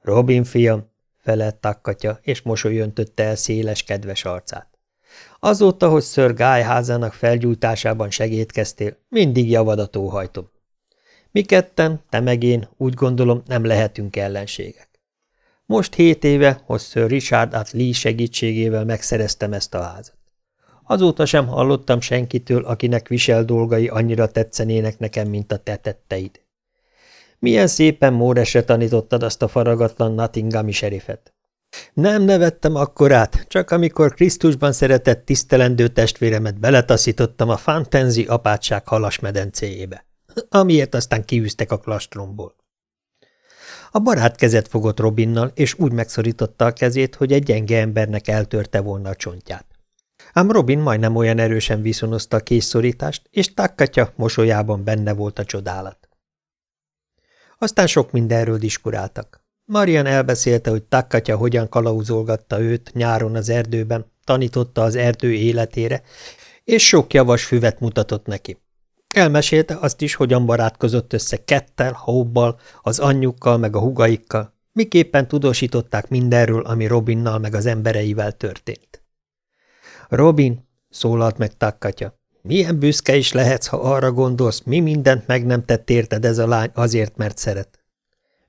Robin, fiam, felett takkatja, és mosolyöntötte el széles, kedves arcát. Azóta, hogy Sir házának felgyújtásában segítkeztél, mindig javadat óhajtom. Mi ketten, te meg én, úgy gondolom, nem lehetünk ellenségek. Most hét éve, hogy Sir Richard at Lee segítségével megszereztem ezt a házat. Azóta sem hallottam senkitől, akinek visel dolgai annyira tetszenének nekem, mint a te tetteid. Milyen szépen Móresre tanítottad azt a faragatlan Nottinghami serifet. Nem nevettem akkorát, csak amikor Krisztusban szeretett tisztelendő testvéremet beletaszítottam a Fantenzi apátság halasmedencéjébe, amiért aztán kiűztek a klastromból. A barát kezet fogott Robinnal, és úgy megszorította a kezét, hogy egy gyenge embernek eltörte volna a csontját. Ám Robin majdnem olyan erősen viszonozta a készszorítást, és takkatya mosolyában benne volt a csodálat. Aztán sok mindenről diskuráltak. Marian elbeszélte, hogy takkatya hogyan kalauzolgatta őt nyáron az erdőben, tanította az erdő életére, és sok javas füvet mutatott neki. Elmesélte azt is, hogyan barátkozott össze Kettel, Hobbal, az anyjukkal meg a hugaikkal, miképpen tudósították mindenről, ami Robinnal meg az embereivel történt. Robin, szólalt meg takkatya, milyen büszke is lehetsz, ha arra gondolsz, mi mindent meg nem tett érted ez a lány azért, mert szeret.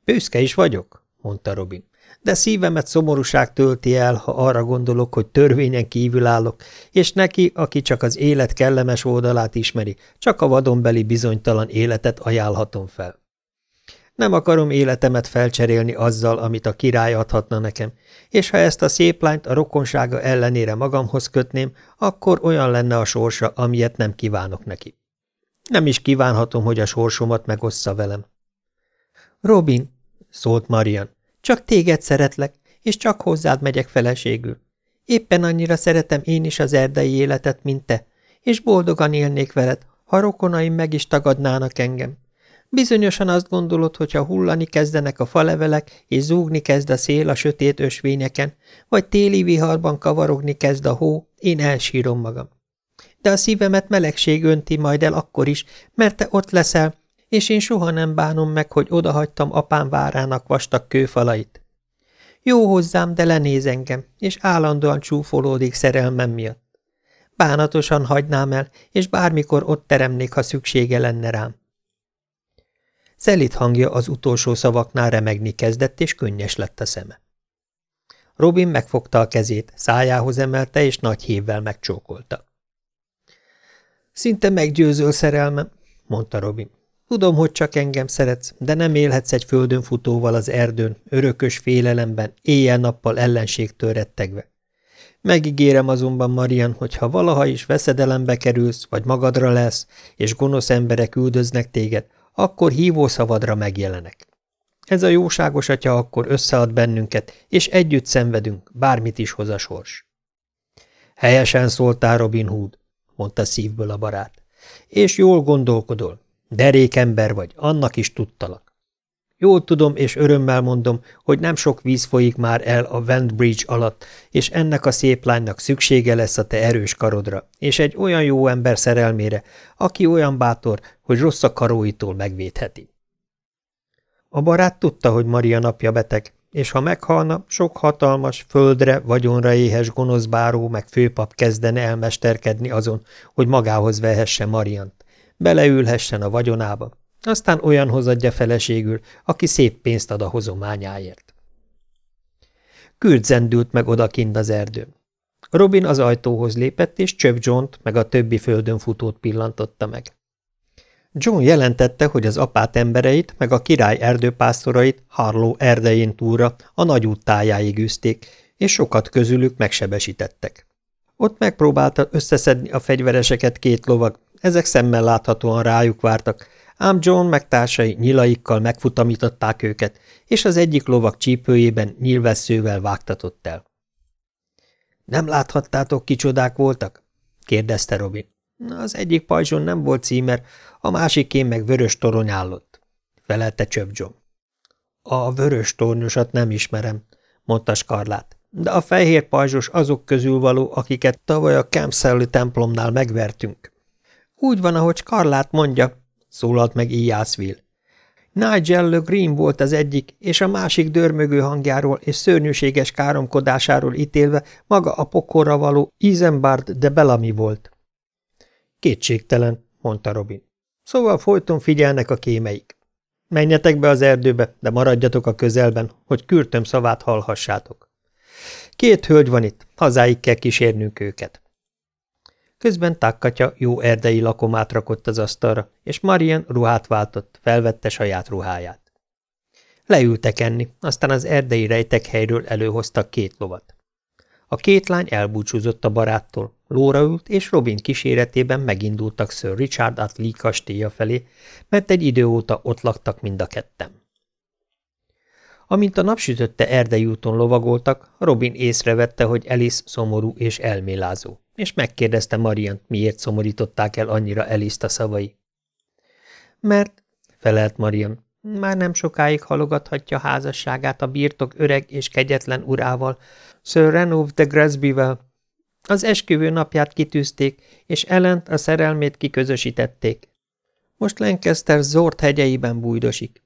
Büszke is vagyok, mondta Robin, de szívemet szomorúság tölti el, ha arra gondolok, hogy törvényen kívül állok, és neki, aki csak az élet kellemes oldalát ismeri, csak a vadonbeli bizonytalan életet ajánlhatom fel. Nem akarom életemet felcserélni azzal, amit a király adhatna nekem, és ha ezt a szép lányt a rokonsága ellenére magamhoz kötném, akkor olyan lenne a sorsa, amilyet nem kívánok neki. Nem is kívánhatom, hogy a sorsomat megossza velem. Robin, szólt Marian, csak téged szeretlek, és csak hozzád megyek feleségül. Éppen annyira szeretem én is az erdei életet, mint te, és boldogan élnék veled, ha rokonaim meg is tagadnának engem. Bizonyosan azt gondolod, hogy ha hullani kezdenek a falevelek, és zúgni kezd a szél a sötét ösvényeken, vagy téli viharban kavarogni kezd a hó, én elsírom magam. De a szívemet melegség önti majd el akkor is, mert te ott leszel, és én soha nem bánom meg, hogy odahagytam apám várának vastag kőfalait. Jó hozzám, de lenéz engem, és állandóan csúfolódik szerelmem miatt. Bánatosan hagynám el, és bármikor ott teremnék, ha szüksége lenne rám. Szelit hangja az utolsó szavaknál remegni kezdett, és könnyes lett a szeme. Robin megfogta a kezét, szájához emelte, és nagy hívvel megcsókolta. Szinte meggyőzöl szerelmem, mondta Robin. Tudom, hogy csak engem szeretsz, de nem élhetsz egy földön futóval az erdőn, örökös félelemben, éjjel-nappal ellenségtől rettegve. Megígérem azonban, Marian, hogy ha valaha is veszedelembe kerülsz, vagy magadra lesz, és gonosz emberek üldöznek téged, akkor hívószavadra megjelenek. Ez a jóságos atya akkor összead bennünket, és együtt szenvedünk, bármit is hoz a sors. Helyesen szóltál, Robin Hood, mondta szívből a barát, és jól gondolkodol. Derék ember vagy, annak is tudtalak. Jól tudom, és örömmel mondom, hogy nem sok víz folyik már el a Vent Bridge alatt, és ennek a szép lánynak szüksége lesz a te erős karodra, és egy olyan jó ember szerelmére, aki olyan bátor, hogy rossz a karóitól megvédheti. A barát tudta, hogy Maria napja beteg, és ha meghalna, sok hatalmas, földre, vagyonra éhes gonosz báró meg főpap kezdene elmesterkedni azon, hogy magához vehesse Mariant, beleülhessen a vagyonába, aztán olyanhoz adja feleségül, aki szép pénzt ad a hozományáért. Kürt zendült meg odakint az erdőn. Robin az ajtóhoz lépett, és Csöv john meg a többi földön futót pillantotta meg. John jelentette, hogy az apát embereit, meg a király erdőpásztorait Harlow erdején túlra a nagy út űzték, és sokat közülük megsebesítettek. Ott megpróbálta összeszedni a fegyvereseket két lovag, ezek szemmel láthatóan rájuk vártak, ám John meg társai nyilaikkal megfutamították őket, és az egyik lovak csípőjében nyilvesszővel vágtatott el. – Nem láthattátok, kicsodák voltak? – kérdezte Robin. Az egyik pajzson nem volt címer, a másikén meg vörös torony állott, felelte Csöp John. A vörös tornyosat nem ismerem, mondta Skarlát, de a fehér pajzsos azok közül való, akiket tavaly a Camp Sally templomnál megvertünk. Úgy van, ahogy Skarlát mondja, szólalt meg Ijászville. Nigel Le Green volt az egyik, és a másik dörmögő hangjáról és szörnyűséges káromkodásáról ítélve maga a pokorra való Isambard de Bellamy volt. Kétségtelen, mondta Robin. Szóval folyton figyelnek a kémeik. Menjetek be az erdőbe, de maradjatok a közelben, hogy kürtöm szavát hallhassátok. Két hölgy van itt, hazáig kell kísérnünk őket. Közben takkatya jó erdei lakomát rakott az asztalra, és Marian ruhát váltott, felvette saját ruháját. Leültek enni, aztán az erdei rejtek helyről előhoztak két lovat. A két lány elbúcsúzott a baráttól, lóra ült, és Robin kíséretében megindultak Sir Richard Atlee kastélya felé, mert egy idő óta ott laktak mind a ketten. Amint a napsütötte erdei úton lovagoltak, Robin észrevette, hogy Alice szomorú és elmélázó, és megkérdezte Mariant, miért szomorították el annyira Eliszt szavai. Mert, felelt Marian, már nem sokáig halogathatja házasságát a birtok öreg és kegyetlen urával, Sir Renov de Gresby-vel. Az esküvő napját kitűzték, és ellent a szerelmét kiközösítették. Most Lancaster Zord hegyeiben bújdosik.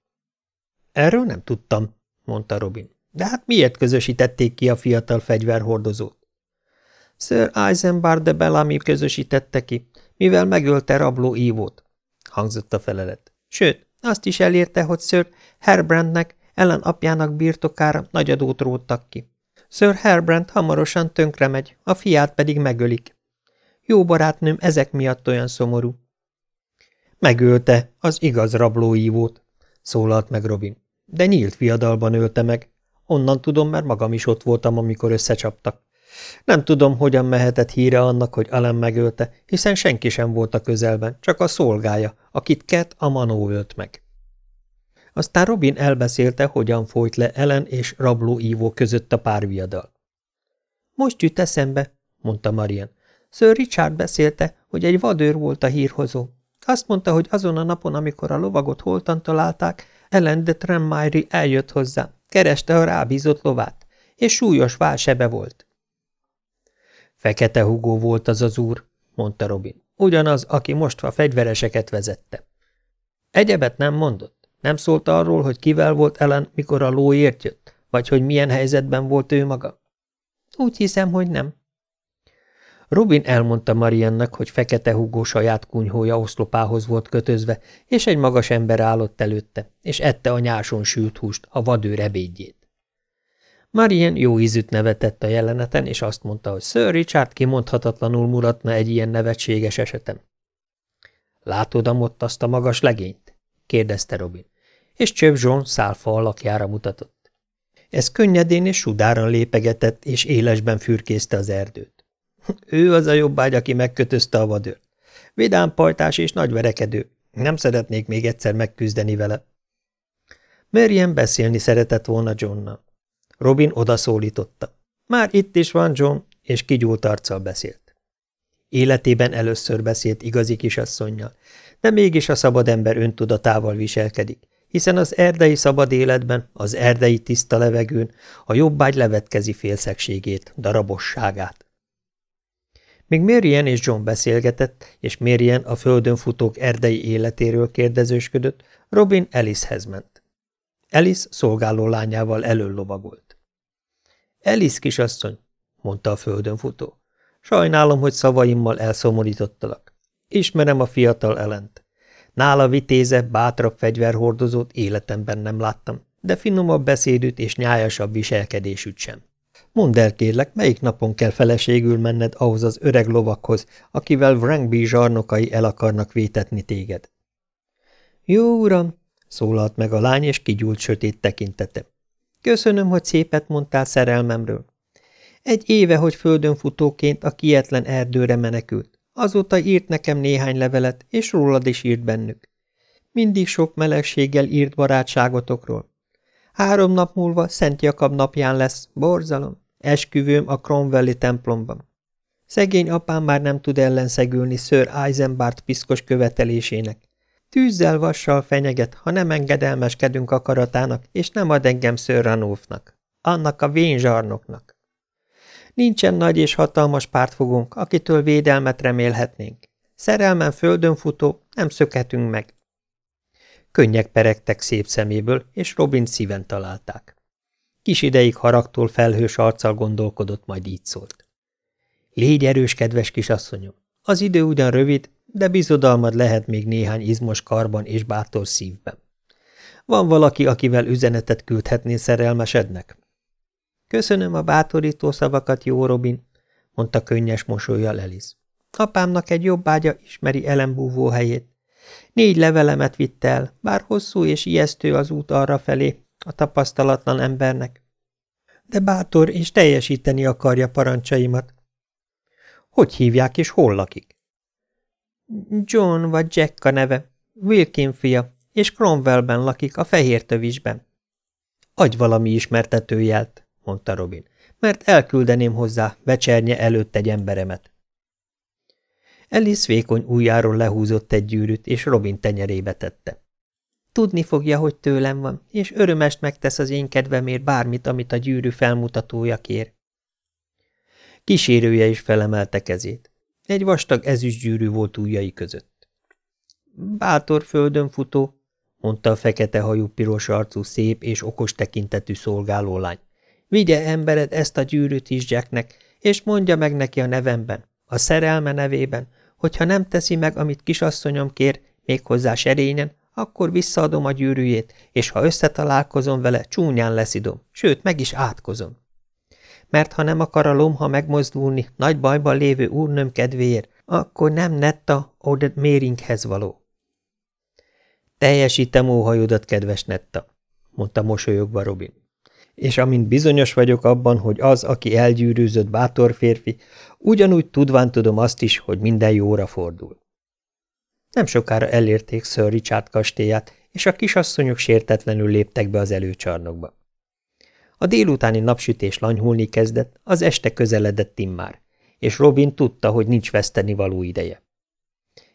Erről nem tudtam, mondta Robin. De hát miért közösítették ki a fiatal fegyverhordozót? Sir Eisenbar de Bellamy közösítette ki, mivel megölte rabló ívót, hangzott a felelet. Sőt, azt is elérte, hogy Sir Herbrandnek, ellen apjának birtokára nagy adót róttak ki. Sir Herbrand hamarosan tönkre megy, a fiát pedig megölik. Jó barátnőm ezek miatt olyan szomorú. Megölte az igaz rablóívót, szólalt meg Robin. De nyílt viadalban ölte meg. Onnan tudom, mert magam is ott voltam, amikor összecsaptak. Nem tudom, hogyan mehetett híre annak, hogy Alem megölte, hiszen senki sem volt a közelben, csak a szolgája, akit Ket a Manó ölt meg. Aztán Robin elbeszélte, hogyan folyt le Ellen és rabló ívó között a párviadal. Most jut eszembe, mondta Marian. Sir Richard beszélte, hogy egy vadőr volt a hírhozó. Azt mondta, hogy azon a napon, amikor a lovagot holtan találták, Ellen de Tremmairi eljött hozzá, kereste a rábízott lovát, és súlyos válsebe volt. Fekete hugó volt az az úr, mondta Robin. Ugyanaz, aki most a fegyvereseket vezette. Egyebet nem mondott? Nem szólt arról, hogy kivel volt Ellen, mikor a lóért jött? Vagy hogy milyen helyzetben volt ő maga? Úgy hiszem, hogy nem. Robin elmondta Mariannak, hogy fekete hugó saját kunyhója oszlopához volt kötözve, és egy magas ember állott előtte, és ette a nyáson sült húst, a vadőr ebédjét. Marian jó ízűt nevetett a jeleneten, és azt mondta, hogy Sir Richard kimondhatatlanul mulatna egy ilyen nevetséges esetem. Látod amott azt a magas legényt? kérdezte Robin, és Csöv John szálfa alakjára mutatott. Ez könnyedén és sudáran lépegetett, és élesben fürkészte az erdőt. Ő az a jobbágy, aki megkötözte a vadőrt. Vidám pajtás és nagy verekedő. Nem szeretnék még egyszer megküzdeni vele. Marian beszélni szeretett volna Johnnal. Robin odaszólította. Már itt is van John, és kigyúlt arccal beszélt. Életében először beszélt igazi kisasszonynal, de mégis a szabad ember öntudatával viselkedik, hiszen az erdei szabad életben, az erdei tiszta levegőn a jobbágy levetkezi félszegségét, darabosságát. Míg Marian és John beszélgetett, és Marian a földön futók erdei életéről kérdezősködött, Robin Alicehez ment. Alice szolgáló lányával elől Alice kisasszony, mondta a földön futó. Sajnálom, hogy szavaimmal elszomorítottalak. Ismerem a fiatal elent. Nála vitéze, bátrabb fegyverhordozót életemben nem láttam, de finomabb beszédűt és nyájasabb viselkedésűt sem. Mondd el, kérlek, melyik napon kell feleségül menned ahhoz az öreg lovakhoz, akivel Wrangby zsarnokai el akarnak vétetni téged? Jó, uram, szólalt meg a lány, és kigyúlt sötét tekintete. Köszönöm, hogy szépet mondtál szerelmemről. Egy éve, hogy földön futóként a kietlen erdőre menekült. Azóta írt nekem néhány levelet, és rólad is írt bennük. Mindig sok melegséggel írt barátságotokról. Három nap múlva Szent Jakab napján lesz, borzalom, esküvőm a Cromwelli templomban. Szegény apám már nem tud ellenszegülni Sir Eisenbart piszkos követelésének. Tűzzel vassal fenyeget, ha nem engedelmeskedünk akaratának, és nem ad engem Sir Ranulfnak, annak a vénzsarnoknak. Nincsen nagy és hatalmas pártfogónk, akitől védelmet remélhetnénk. Szerelmen földön futó, nem szökhetünk meg. Könnyek peregtek szép szeméből, és Robin szíven találták. Kis ideig haragtól felhős arccal gondolkodott, majd így szólt. Légy erős, kedves kisasszonyom! Az idő ugyan rövid, de bizodalmad lehet még néhány izmos karban és bátor szívben. Van valaki, akivel üzenetet küldhetnél szerelmesednek? Köszönöm a bátorító szavakat, jó Robin, mondta könnyes mosolyjal Elis. Apámnak egy jobb ágya ismeri elembúvó helyét. Négy levelemet vitt el, bár hosszú és ijesztő az út arra felé, a tapasztalatlan embernek. De bátor és teljesíteni akarja parancsaimat. Hogy hívják és hol lakik? John vagy Jack a neve, Wilkin fia, és Cromwellben lakik, a fehér tövisben. Adj valami ismertetőjelt, mondta Robin, mert elküldeném hozzá becsernye előtt egy emberemet. Alice vékony ujjáról lehúzott egy gyűrűt, és Robin tenyerébe tette. Tudni fogja, hogy tőlem van, és örömest megtesz az én kedvemért bármit, amit a gyűrű felmutatója kér. Kísérője is felemelte kezét. Egy vastag ezüstgyűrű volt ujjai között. Bátor földön futó, mondta a fekete hajú piros arcú szép és okos tekintetű szolgálólány. Vigye embered ezt a gyűrűt is Jacknek, és mondja meg neki a nevemben, a szerelme nevében, hogyha nem teszi meg, amit kisasszonyom kér, méghozzá serényen, akkor visszaadom a gyűrűjét, és ha összetalálkozom vele, csúnyán leszidom, sőt, meg is átkozom. Mert ha nem akar a lomha megmozdulni nagy bajban lévő úrnőm kedvéért, akkor nem netta Oded Méringhez való. Teljesítem óhajodat, kedves netta, mondta mosolyogva Robin. És amint bizonyos vagyok abban, hogy az, aki elgyűrűzött bátor férfi, ugyanúgy tudván tudom azt is, hogy minden jóra fordul. Nem sokára elérték Sir Richard kastélyát, és a kisasszonyok sértetlenül léptek be az előcsarnokba. A délutáni napsütés lanyhulni kezdett, az este közeledett immár, és Robin tudta, hogy nincs veszteni való ideje.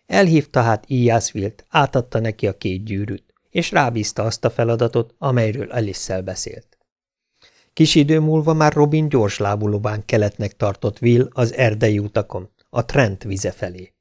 Elhívta hát Ijászvilt, átadta neki a két gyűrűt, és rábízta azt a feladatot, amelyről alice beszélt. Kis idő múlva már Robin gyors lábulóbán keletnek tartott Will az erdei utakon, a Trent vize felé.